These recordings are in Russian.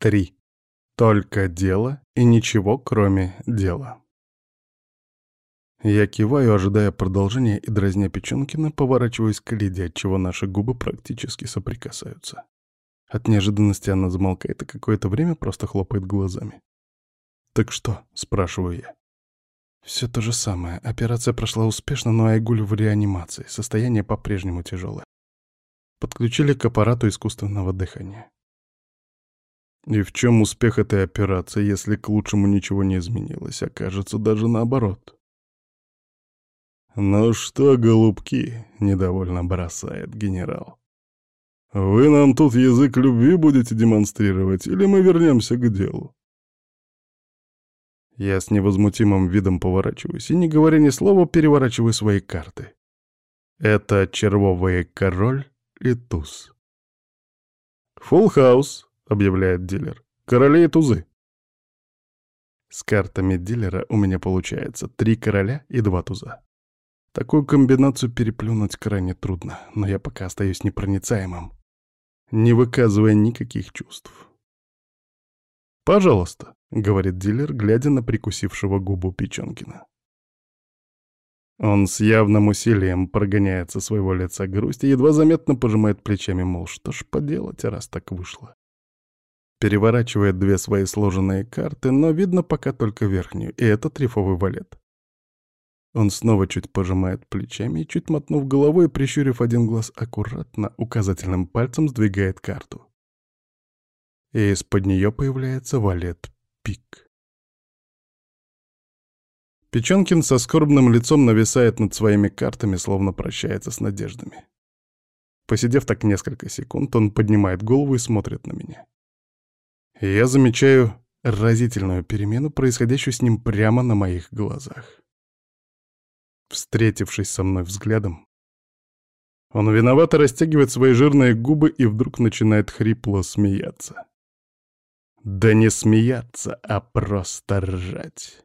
Три. Только дело и ничего, кроме дела. Я киваю, ожидая продолжения, и, дразня Печенкина, поворачиваюсь к Лиде, отчего наши губы практически соприкасаются. От неожиданности она замолкает и какое-то время просто хлопает глазами. «Так что?» — спрашиваю я. Все то же самое. Операция прошла успешно, но Айгуль в реанимации. Состояние по-прежнему тяжелое. Подключили к аппарату искусственного дыхания. И в чем успех этой операции, если к лучшему ничего не изменилось, окажется даже наоборот? «Ну что, голубки?» — недовольно бросает генерал. «Вы нам тут язык любви будете демонстрировать, или мы вернемся к делу?» Я с невозмутимым видом поворачиваюсь и, не говоря ни слова, переворачиваю свои карты. Это червовый король и туз. «Фулл хаус», — объявляет дилер. «Короли и тузы». С картами дилера у меня получается три короля и два туза. Такую комбинацию переплюнуть крайне трудно, но я пока остаюсь непроницаемым, не выказывая никаких чувств. «Пожалуйста», — говорит дилер, глядя на прикусившего губу Печенкина. Он с явным усилием прогоняет со своего лица грусть и едва заметно пожимает плечами, мол, что ж поделать, раз так вышло. Переворачивает две свои сложенные карты, но видно пока только верхнюю, и это трифовый валет. Он снова чуть пожимает плечами и, чуть мотнув головой, прищурив один глаз аккуратно, указательным пальцем сдвигает карту. И из-под нее появляется валет пик. Печенкин со скорбным лицом нависает над своими картами, словно прощается с надеждами. Посидев так несколько секунд, он поднимает голову и смотрит на меня. Я замечаю разительную перемену, происходящую с ним прямо на моих глазах. Встретившись со мной взглядом, он виновато растягивает свои жирные губы и вдруг начинает хрипло смеяться. Да не смеяться, а просто ржать.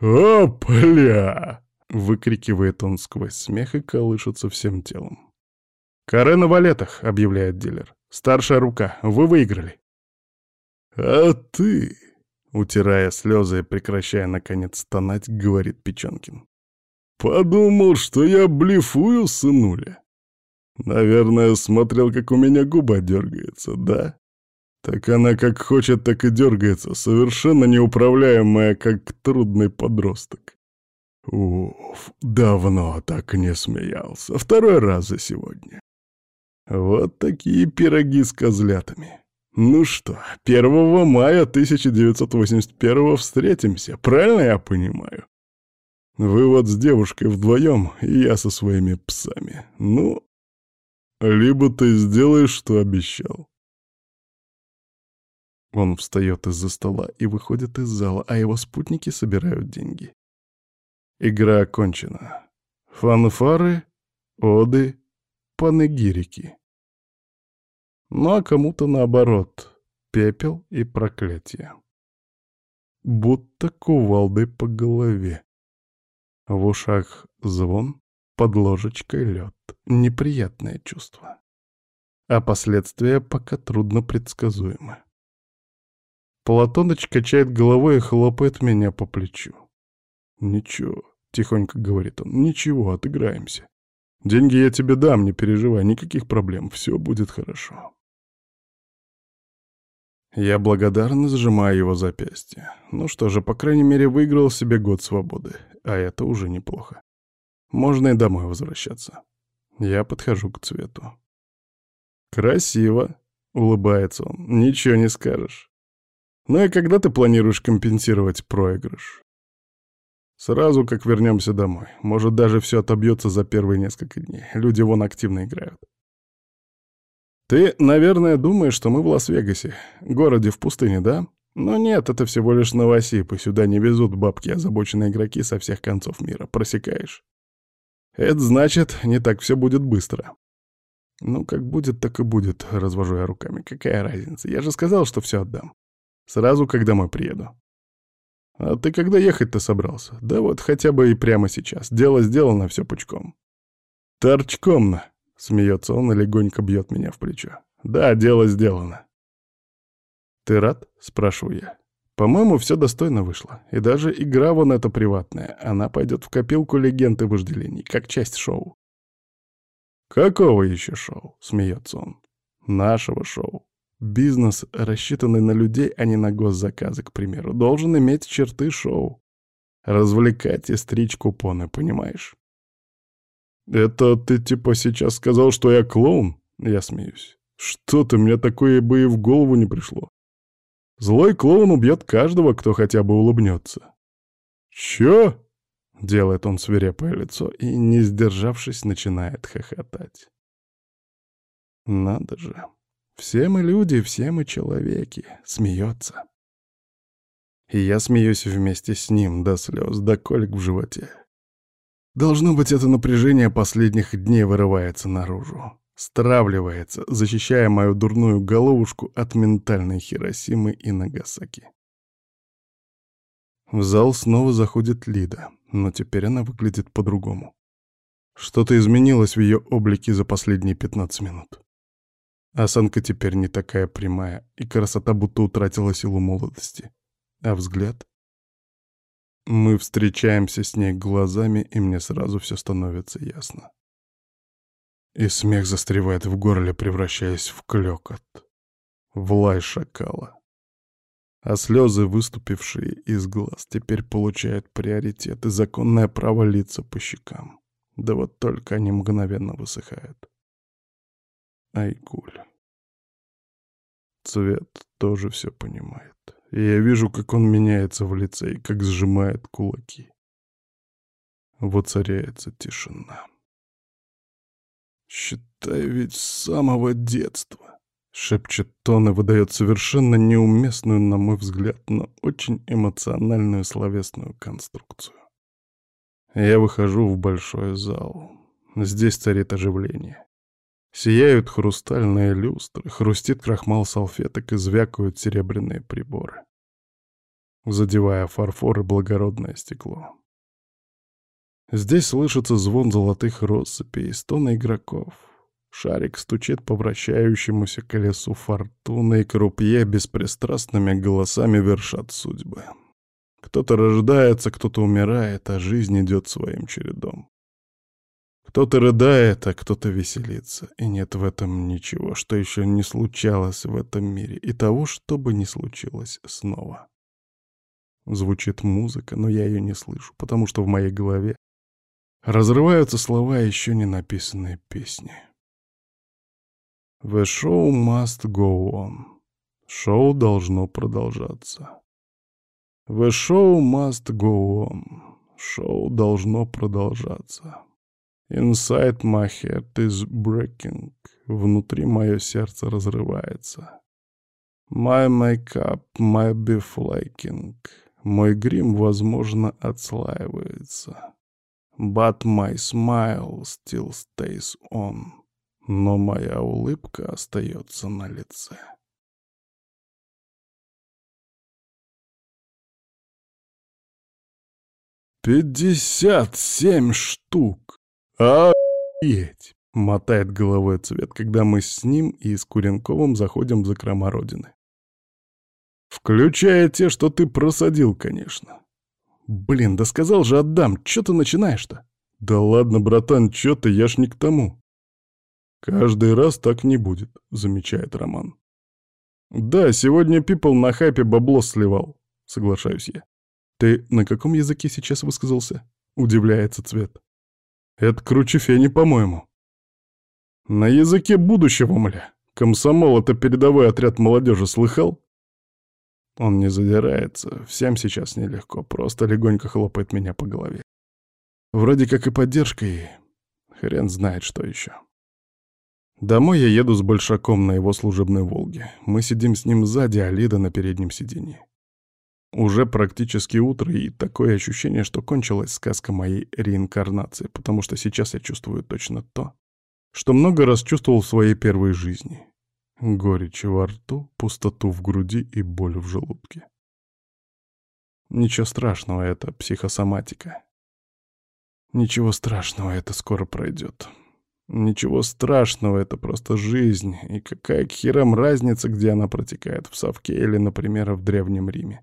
«Опля!» — выкрикивает он сквозь смех и колышется всем телом. «Каре на валетах», — объявляет дилер. «Старшая рука, вы выиграли». «А ты...» Утирая слезы и прекращая, наконец, стонать, говорит Печенкин. «Подумал, что я блефую, сынуля. Наверное, смотрел, как у меня губа дергается, да? Так она как хочет, так и дергается, совершенно неуправляемая, как трудный подросток. Уф, давно так не смеялся. Второй раз за сегодня. Вот такие пироги с козлятами. Ну что, 1 мая 1981 встретимся, правильно я понимаю? Вы вот с девушкой вдвоем, и я со своими псами. Ну, либо ты сделаешь, что обещал. Он встает из-за стола и выходит из зала, а его спутники собирают деньги. Игра окончена. Фанфары, оды, панегирики. Ну а кому-то наоборот — пепел и проклятие. Будто кувалдой по голове. В ушах звон, под ложечкой лед. Неприятное чувство. А последствия пока трудно предсказуемы. Платоныч качает головой и хлопает меня по плечу. «Ничего», — тихонько говорит он, — «ничего, отыграемся. Деньги я тебе дам, не переживай, никаких проблем, все будет хорошо». Я благодарно сжимаю его запястье. Ну что же, по крайней мере, выиграл себе год свободы, а это уже неплохо. Можно и домой возвращаться. Я подхожу к цвету. «Красиво», — улыбается он, — «ничего не скажешь». «Ну и когда ты планируешь компенсировать проигрыш?» «Сразу, как вернемся домой. Может, даже все отобьется за первые несколько дней. Люди вон активно играют». Ты, наверное, думаешь, что мы в Лас-Вегасе, городе в пустыне, да? Но нет, это всего лишь Новосип, и сюда не везут бабки озабоченные игроки со всех концов мира. Просекаешь? Это значит, не так все будет быстро. Ну, как будет, так и будет, развожу я руками. Какая разница? Я же сказал, что все отдам. Сразу, когда мы приеду. А ты когда ехать-то собрался? Да вот хотя бы и прямо сейчас. Дело сделано, все пучком. Торчком-на. Смеется он и легонько бьет меня в плечо. Да, дело сделано. «Ты рад?» — спрашиваю я. По-моему, все достойно вышло. И даже игра вон эта приватная. Она пойдет в копилку легенды вожделений, как часть шоу. «Какого еще шоу?» — смеется он. «Нашего шоу. Бизнес, рассчитанный на людей, а не на госзаказы, к примеру, должен иметь черты шоу. Развлекать и стричь купоны, понимаешь?» «Это ты типа сейчас сказал, что я клоун?» Я смеюсь. «Что-то мне такое бы и в голову не пришло. Злой клоун убьет каждого, кто хотя бы улыбнется». «Чё?» — делает он свирепое лицо и, не сдержавшись, начинает хохотать. «Надо же. Все мы люди, все мы человеки», — смеется. И я смеюсь вместе с ним до слез, до колик в животе. Должно быть, это напряжение последних дней вырывается наружу, стравливается, защищая мою дурную головушку от ментальной Хиросимы и Нагасаки. В зал снова заходит Лида, но теперь она выглядит по-другому. Что-то изменилось в ее облике за последние 15 минут. Осанка теперь не такая прямая, и красота будто утратила силу молодости. А взгляд? Мы встречаемся с ней глазами, и мне сразу все становится ясно. И смех застревает в горле, превращаясь в клёкот, в шакала. А слезы, выступившие из глаз, теперь получают приоритет и законное право литься по щекам. Да вот только они мгновенно высыхают. Айгуль. Цвет тоже все понимает и я вижу, как он меняется в лице и как сжимает кулаки. Воцаряется тишина. «Считай ведь с самого детства», — шепчет он и выдает совершенно неуместную, на мой взгляд, но очень эмоциональную словесную конструкцию. Я выхожу в большой зал. Здесь царит оживление. Сияют хрустальные люстры, хрустит крахмал салфеток и звякают серебряные приборы, задевая фарфор и благородное стекло. Здесь слышится звон золотых россыпей, стоны игроков. Шарик стучит по вращающемуся колесу фортуны, и крупье беспристрастными голосами вершат судьбы. Кто-то рождается, кто-то умирает, а жизнь идет своим чередом. Кто-то рыдает, а кто-то веселится. И нет в этом ничего, что еще не случалось в этом мире, и того, что бы не случилось снова. Звучит музыка, но я ее не слышу, потому что в моей голове разрываются слова еще не написанные песни. The show must go on. Шоу должно продолжаться. The show must go on. Шоу должно продолжаться. Inside my heart is breaking. Внутри мое сердце разрывается. My makeup might be flaking. Мой грим, возможно, отслаивается. But my smile still stays on. Но моя улыбка остается на лице. Пятьдесят семь штук! «Охуеть!» — мотает головой цвет, когда мы с ним и с Куренковым заходим в закрома Родины. «Включая те, что ты просадил, конечно». «Блин, да сказал же отдам, чё ты начинаешь-то?» «Да ладно, братан, чё ты, я ж не к тому». «Каждый раз так не будет», — замечает Роман. «Да, сегодня Пипл на хайпе бабло сливал», — соглашаюсь я. «Ты на каком языке сейчас высказался?» — удивляется Цвет. Это круче фени, по-моему. На языке будущего, мля. Комсомол — это передовой отряд молодежи, слыхал? Он не задирается, всем сейчас нелегко, просто легонько хлопает меня по голове. Вроде как и поддержка, и хрен знает, что еще. Домой я еду с Большаком на его служебной «Волге». Мы сидим с ним сзади, а Лида на переднем сиденье. Уже практически утро, и такое ощущение, что кончилась сказка моей реинкарнации, потому что сейчас я чувствую точно то, что много раз чувствовал в своей первой жизни. Горечь во рту, пустоту в груди и боль в желудке. Ничего страшного, это психосоматика. Ничего страшного, это скоро пройдет. Ничего страшного, это просто жизнь. И какая к херам разница, где она протекает, в Совке или, например, в Древнем Риме.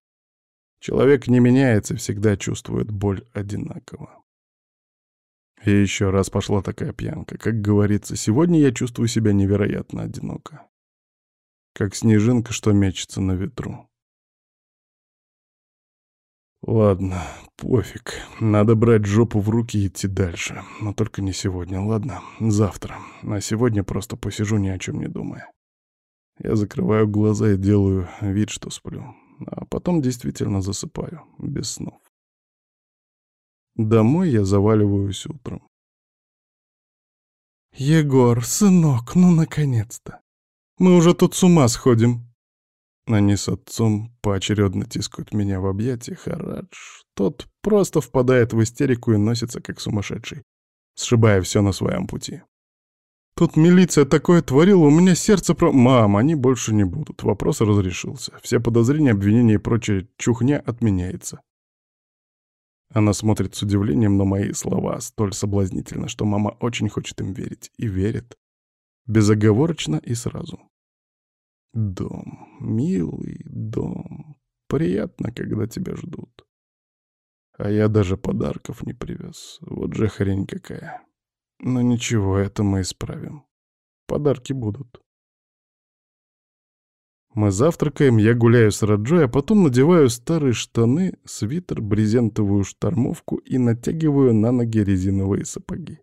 Человек не меняется, всегда чувствует боль одинаково. И еще раз пошла такая пьянка. Как говорится, сегодня я чувствую себя невероятно одиноко. Как снежинка, что мечется на ветру. Ладно, пофиг. Надо брать жопу в руки и идти дальше. Но только не сегодня, ладно? Завтра. А сегодня просто посижу, ни о чем не думая. Я закрываю глаза и делаю вид, что сплю. А потом действительно засыпаю, без снов. Домой я заваливаюсь утром. «Егор, сынок, ну наконец-то! Мы уже тут с ума сходим!» Они с отцом поочередно тискают меня в объятиях, а Радж... Тот просто впадает в истерику и носится как сумасшедший, сшибая все на своем пути. Тут милиция такое творила, у меня сердце про... Мам, они больше не будут. Вопрос разрешился. Все подозрения, обвинения и прочая чухня отменяется. Она смотрит с удивлением на мои слова, столь соблазнительно, что мама очень хочет им верить. И верит. Безоговорочно и сразу. Дом, милый дом. Приятно, когда тебя ждут. А я даже подарков не привез. Вот же хрень какая. Но ничего, это мы исправим. Подарки будут. Мы завтракаем, я гуляю с Раджой, а потом надеваю старые штаны, свитер, брезентовую штормовку и натягиваю на ноги резиновые сапоги.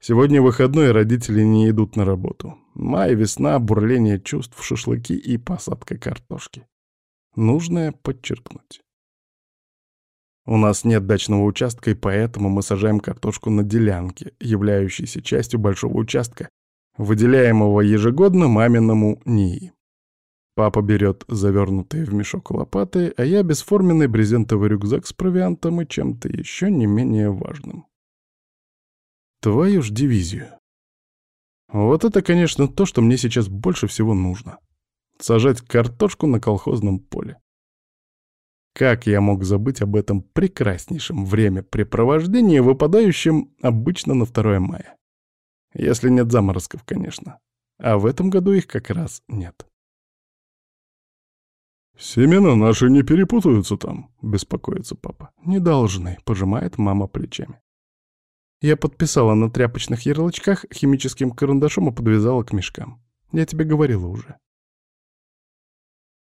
Сегодня выходной, родители не идут на работу. Май, весна, бурление чувств, шашлыки и посадка картошки. Нужное подчеркнуть. У нас нет дачного участка, и поэтому мы сажаем картошку на делянке, являющейся частью большого участка, выделяемого ежегодно маминому НИИ. Папа берет завернутые в мешок лопаты, а я бесформенный брезентовый рюкзак с провиантом и чем-то еще не менее важным. Твою ж дивизию. Вот это, конечно, то, что мне сейчас больше всего нужно. Сажать картошку на колхозном поле. Как я мог забыть об этом прекраснейшем времяпрепровождении, выпадающем обычно на 2 мая? Если нет заморозков, конечно. А в этом году их как раз нет. «Семена наши не перепутаются там», — беспокоится папа. «Не должны», — пожимает мама плечами. Я подписала на тряпочных ярлычках химическим карандашом и подвязала к мешкам. Я тебе говорила уже.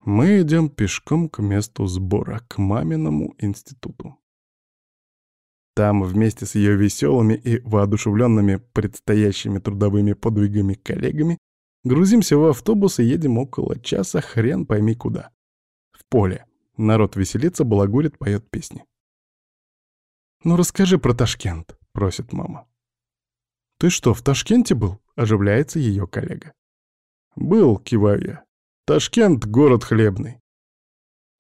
Мы идем пешком к месту сбора, к маминому институту. Там вместе с ее веселыми и воодушевленными предстоящими трудовыми подвигами коллегами грузимся в автобус и едем около часа хрен пойми куда. В поле. Народ веселится, балагурит, поет песни. «Ну расскажи про Ташкент», — просит мама. «Ты что, в Ташкенте был?» — оживляется ее коллега. «Был», — киваю я. Ташкент — город хлебный.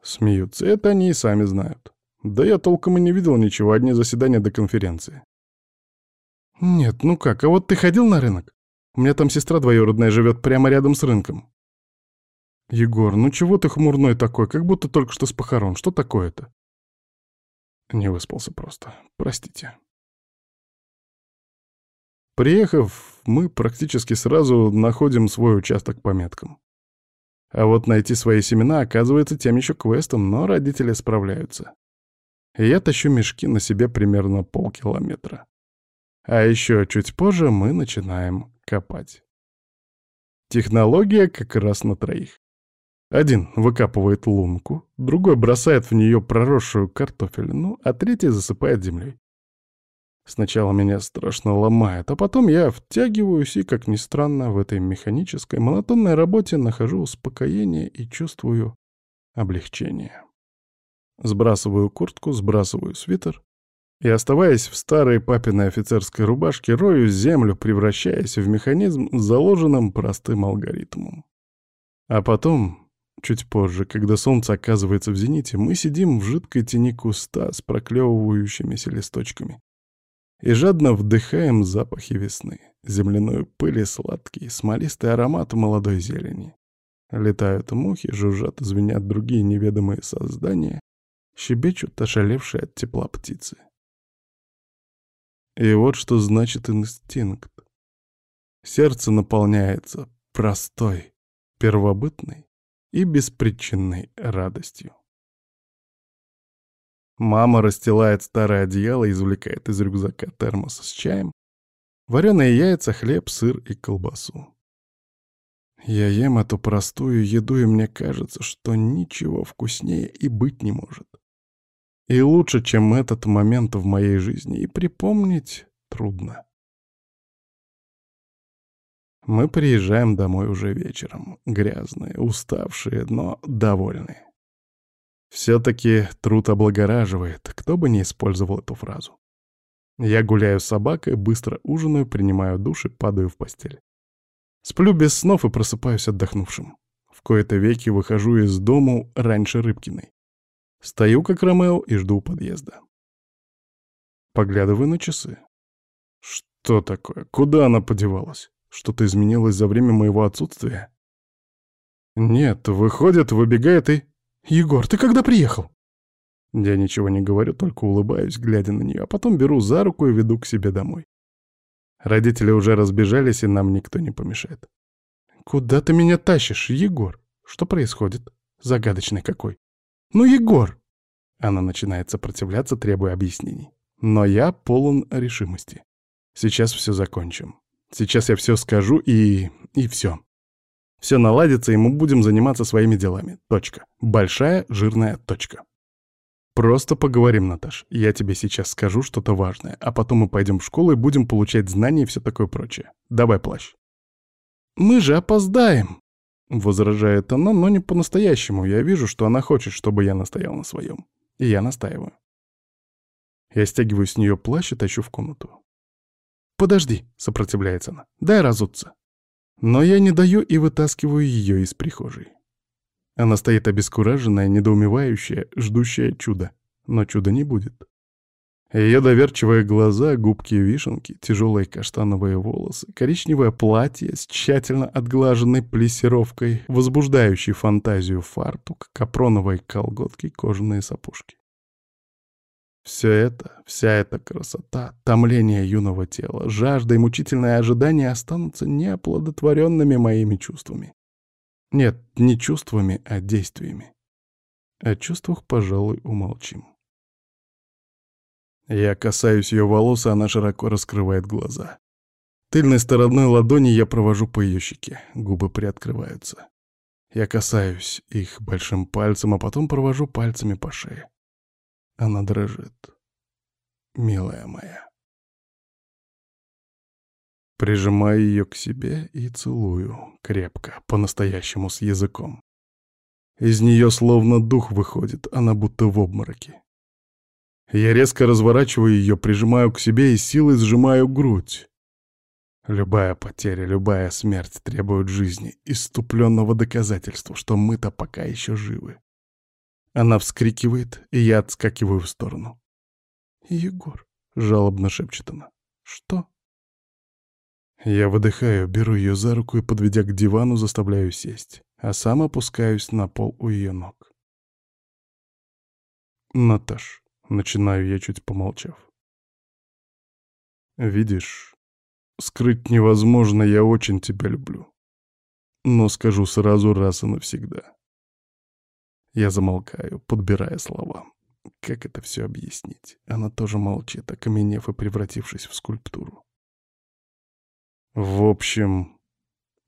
Смеются, это они и сами знают. Да я толком и не видел ничего, одни заседания до конференции. Нет, ну как, а вот ты ходил на рынок? У меня там сестра двоюродная живет прямо рядом с рынком. Егор, ну чего ты хмурной такой, как будто только что с похорон, что такое-то? Не выспался просто, простите. Приехав, мы практически сразу находим свой участок по меткам. А вот найти свои семена оказывается тем еще квестом, но родители справляются. И я тащу мешки на себе примерно полкилометра. А еще чуть позже мы начинаем копать. Технология как раз на троих. Один выкапывает лунку, другой бросает в нее проросшую картофелину, а третий засыпает землей. Сначала меня страшно ломает, а потом я втягиваюсь и, как ни странно, в этой механической, монотонной работе нахожу успокоение и чувствую облегчение. Сбрасываю куртку, сбрасываю свитер и, оставаясь в старой папиной офицерской рубашке, рою землю, превращаясь в механизм с заложенным простым алгоритмом. А потом, чуть позже, когда солнце оказывается в зените, мы сидим в жидкой тени куста с проклевывающимися листочками и жадно вдыхаем запахи весны, земляную пыль и сладкий, смолистый аромат молодой зелени. Летают мухи, жужжат, звенят другие неведомые создания, щебечут ошалевшие от тепла птицы. И вот что значит инстинкт. сердце наполняется простой, первобытной и беспричинной радостью. Мама расстилает старое одеяло и извлекает из рюкзака термос с чаем, вареные яйца, хлеб, сыр и колбасу. Я ем эту простую еду, и мне кажется, что ничего вкуснее и быть не может. И лучше, чем этот момент в моей жизни, и припомнить трудно. Мы приезжаем домой уже вечером, грязные, уставшие, но довольные. Все-таки труд облагораживает, кто бы не использовал эту фразу. Я гуляю с собакой, быстро ужинаю, принимаю душ и падаю в постель. Сплю без снов и просыпаюсь отдохнувшим. В кои-то веки выхожу из дому раньше Рыбкиной. Стою как Ромео и жду подъезда. Поглядываю на часы. Что такое? Куда она подевалась? Что-то изменилось за время моего отсутствия? Нет, выходит, выбегает и... «Егор, ты когда приехал?» Я ничего не говорю, только улыбаюсь, глядя на нее, а потом беру за руку и веду к себе домой. Родители уже разбежались, и нам никто не помешает. «Куда ты меня тащишь, Егор? Что происходит? Загадочный какой!» «Ну, Егор!» Она начинает сопротивляться, требуя объяснений. Но я полон решимости. Сейчас все закончим. Сейчас я все скажу и... и все. Все наладится, и мы будем заниматься своими делами. Точка. Большая жирная точка. Просто поговорим, Наташ. Я тебе сейчас скажу что-то важное, а потом мы пойдем в школу и будем получать знания и все такое прочее. Давай плащ. Мы же опоздаем, возражает она, но не по-настоящему. Я вижу, что она хочет, чтобы я настоял на своем. И я настаиваю. Я стягиваю с нее плащ и тащу в комнату. «Подожди», — сопротивляется она, — «дай разуться». Но я не даю и вытаскиваю ее из прихожей. Она стоит обескураженная, недоумевающая, ждущая чуда. Но чуда не будет. Ее доверчивые глаза, губки вишенки, тяжелые каштановые волосы, коричневое платье с тщательно отглаженной плессировкой, возбуждающий фантазию фартук, капроновые колготки, кожаные сапожки. Все это, вся эта красота, томление юного тела, жажда и мучительное ожидание останутся неоплодотворенными моими чувствами. Нет, не чувствами, а действиями. О чувствах, пожалуй, умолчим. Я касаюсь ее волос, и она широко раскрывает глаза. Тыльной стороной ладони я провожу по ее щеке, губы приоткрываются. Я касаюсь их большим пальцем, а потом провожу пальцами по шее. Она дрожит. Милая моя. Прижимаю ее к себе и целую, крепко, по-настоящему с языком. Из нее словно дух выходит, она будто в обмороке. Я резко разворачиваю ее, прижимаю к себе и силой сжимаю грудь. Любая потеря, любая смерть требует жизни, иступленного доказательства, что мы-то пока еще живы. Она вскрикивает, и я отскакиваю в сторону. «Егор», — жалобно шепчет она, — «что?» Я выдыхаю, беру ее за руку и, подведя к дивану, заставляю сесть, а сам опускаюсь на пол у ее ног. «Наташ», — начинаю я, чуть помолчав. «Видишь, скрыть невозможно, я очень тебя люблю. Но скажу сразу раз и навсегда. Я замолкаю, подбирая слова. Как это все объяснить? Она тоже молчит, окаменев и превратившись в скульптуру. В общем,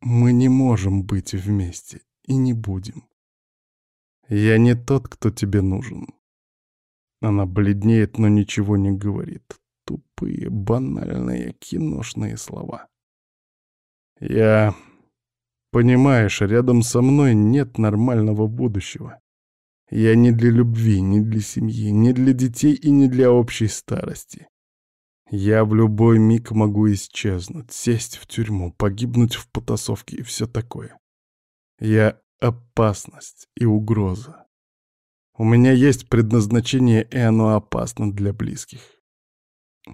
мы не можем быть вместе и не будем. Я не тот, кто тебе нужен. Она бледнеет, но ничего не говорит. Тупые, банальные, киношные слова. Я... Понимаешь, рядом со мной нет нормального будущего. Я не для любви, не для семьи, не для детей и не для общей старости. Я в любой миг могу исчезнуть, сесть в тюрьму, погибнуть в потасовке и все такое. Я опасность и угроза. У меня есть предназначение, и оно опасно для близких.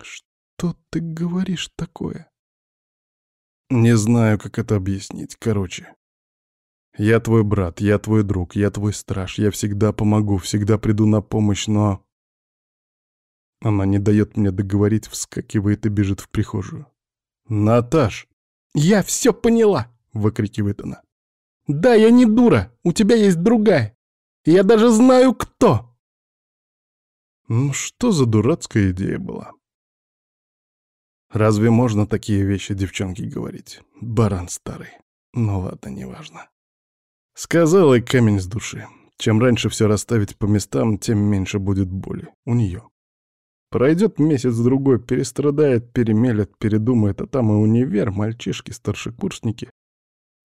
Что ты говоришь такое? Не знаю, как это объяснить. Короче, я твой брат, я твой друг, я твой страж, я всегда помогу, всегда приду на помощь, но... Она не дает мне договорить, вскакивает и бежит в прихожую. «Наташ!» «Я все поняла!» — выкрикивает она. «Да, я не дура, у тебя есть другая. Я даже знаю, кто!» Ну что за дурацкая идея была? Разве можно такие вещи девчонке говорить? Баран старый. Ну ладно, неважно. Сказал и камень с души. Чем раньше все расставить по местам, тем меньше будет боли. У нее. Пройдет месяц-другой, перестрадает, перемелет, передумает, а там и универ, мальчишки, старшекурсники.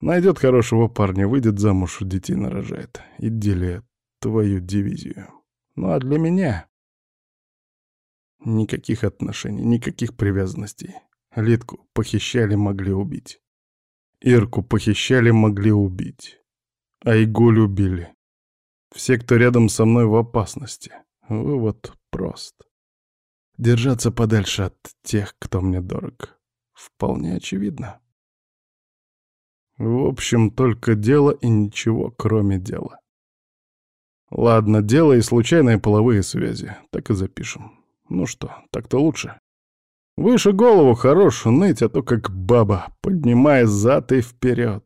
Найдет хорошего парня, выйдет замуж, детей нарожает. И делит твою дивизию. Ну а для меня... Никаких отношений, никаких привязанностей. Литку похищали, могли убить. Ирку похищали, могли убить. А Игу любили. Все, кто рядом со мной в опасности. Вывод прост. Держаться подальше от тех, кто мне дорог. Вполне очевидно. В общем, только дело и ничего, кроме дела. Ладно, дело и случайные половые связи. Так и запишем. Ну что, так-то лучше. Выше голову хорош ныть, а то как баба, поднимая зад и вперед.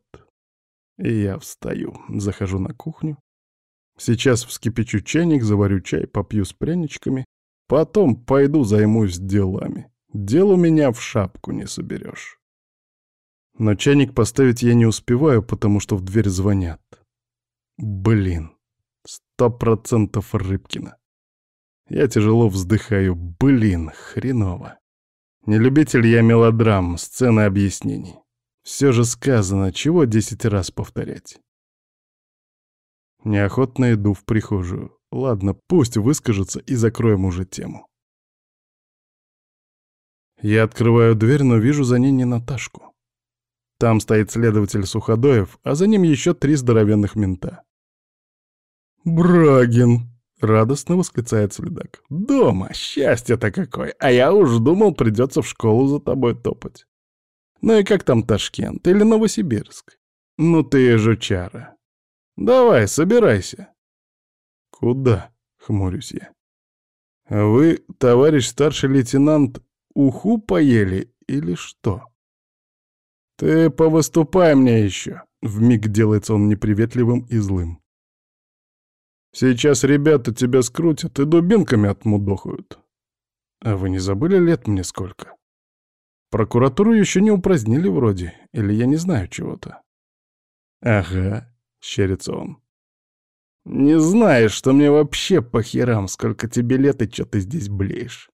Я встаю, захожу на кухню. Сейчас вскипячу чайник, заварю чай, попью с пряничками. Потом пойду займусь делами. Дел у меня в шапку не соберешь. Но чайник поставить я не успеваю, потому что в дверь звонят. Блин, сто процентов Рыбкина. Я тяжело вздыхаю. Блин, хреново. Не любитель я мелодрам, сцены объяснений. Все же сказано, чего десять раз повторять. Неохотно иду в прихожую. Ладно, пусть выскажется и закроем уже тему. Я открываю дверь, но вижу за ней не Наташку. Там стоит следователь Суходоев, а за ним еще три здоровенных мента. «Брагин!» — радостно восклицает следак. «Дома! Счастье-то какое! А я уж думал, придется в школу за тобой топать. Ну и как там Ташкент или Новосибирск? Ну ты жучара. Давай, собирайся». «Куда?» — хмурюсь я. «Вы, товарищ старший лейтенант, уху поели или что?» «Ты повыступай мне еще!» — вмиг делается он неприветливым и злым. Сейчас ребята тебя скрутят и дубинками отмудохают. А вы не забыли лет мне сколько? Прокуратуру еще не упразднили вроде, или я не знаю чего-то. Ага, щерится он. Не знаешь, что мне вообще по херам, сколько тебе лет и что ты здесь блеешь.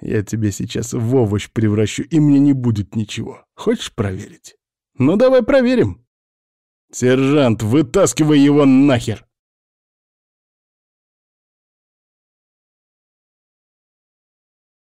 Я тебя сейчас в овощ превращу, и мне не будет ничего. Хочешь проверить? Ну давай проверим. Сержант, вытаскивай его нахер!